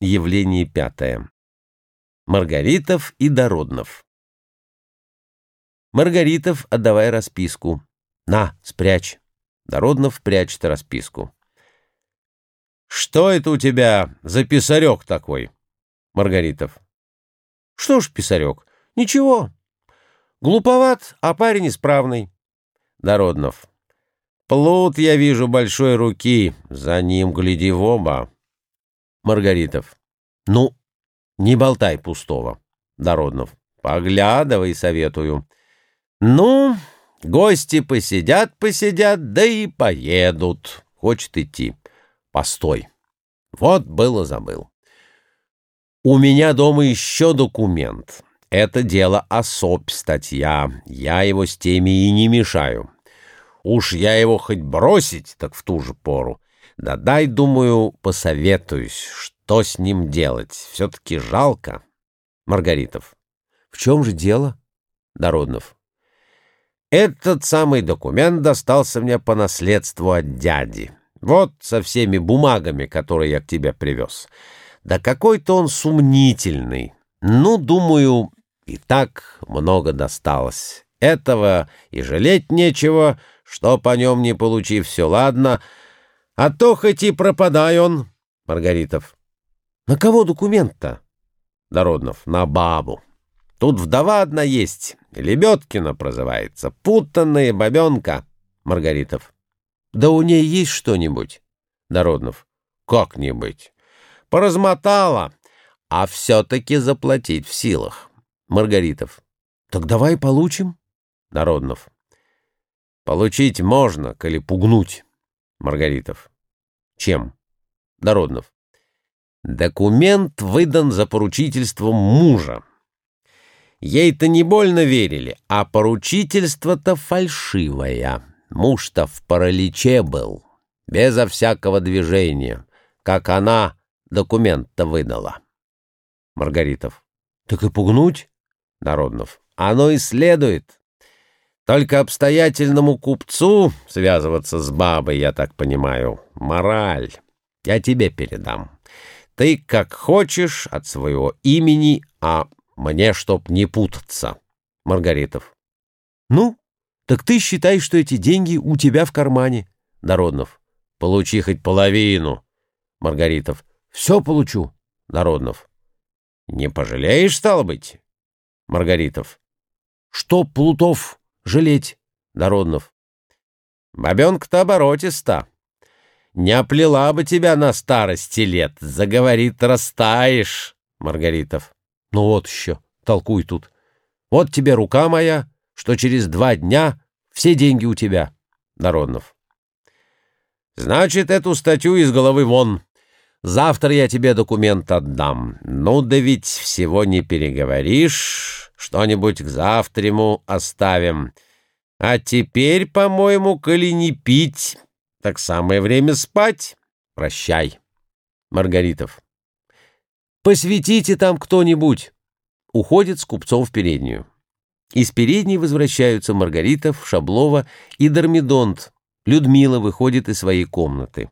Явление пятое. Маргаритов и Дороднов. Маргаритов, отдавай расписку. На, спрячь. Дороднов прячет расписку. Что это у тебя за писарек такой? Маргаритов. Что ж, писарек, ничего. Глуповат, а парень исправный. Дороднов. Плут я вижу большой руки, за ним гляди в оба. Маргаритов. Ну, не болтай пустого. Дороднов. Поглядывай, советую. Ну, гости посидят, посидят, да и поедут. Хочет идти. Постой. Вот было забыл. У меня дома еще документ. Это дело особь статья. Я его с теми и не мешаю. Уж я его хоть бросить, так в ту же пору. Да дай, думаю, посоветуюсь, что с ним делать. Все-таки жалко. Маргаритов. В чем же дело? Дороднов. Этот самый документ достался мне по наследству от дяди. Вот со всеми бумагами, которые я к тебе привез. Да какой-то он сумнительный. Ну, думаю, и так много досталось. Этого и жалеть нечего, что по нем не получив все ладно, а то хоть и пропадай он. Маргаритов. На кого документ-то? Дороднов. На бабу. Тут вдова одна есть, Лебедкина прозывается, путанная бабенка. Маргаритов. Да у ней есть что-нибудь? Дороднов. Как-нибудь. Поразмотала, а все-таки заплатить в силах. Маргаритов. Так давай получим. Народнов. Получить можно, коли пугнуть. Маргаритов. Чем? Дороднов. Документ выдан за поручительством мужа. Ей-то не больно верили, а поручительство-то фальшивое. Муж-то в параличе был, безо всякого движения, как она документ-то выдала. Маргаритов. Так и пугнуть? Народнов. Оно и следует. Только обстоятельному купцу связываться с бабой, я так понимаю, мораль. Я тебе передам. Ты как хочешь от своего имени, а мне чтоб не путаться. Маргаритов. Ну, так ты считай, что эти деньги у тебя в кармане. Народнов. Получи хоть половину. Маргаритов. Все получу. Народнов. Не пожалеешь, стало быть? Маргаритов. Что, Плутов, жалеть? Народнов. Бабенка-то оборотиста. Не оплела бы тебя на старости лет, заговорит, растаешь. Маргаритов. Ну вот еще, толкуй тут. Вот тебе рука моя, что через два дня все деньги у тебя. Народнов. Значит, эту статью из головы вон. Завтра я тебе документ отдам. Ну да ведь всего не переговоришь. Что-нибудь к завтраму оставим. А теперь, по-моему, коли не пить, так самое время спать. Прощай. Маргаритов. Посветите там кто-нибудь. Уходит с купцом в переднюю. Из передней возвращаются Маргаритов, Шаблова и Дормидонт. Людмила выходит из своей комнаты.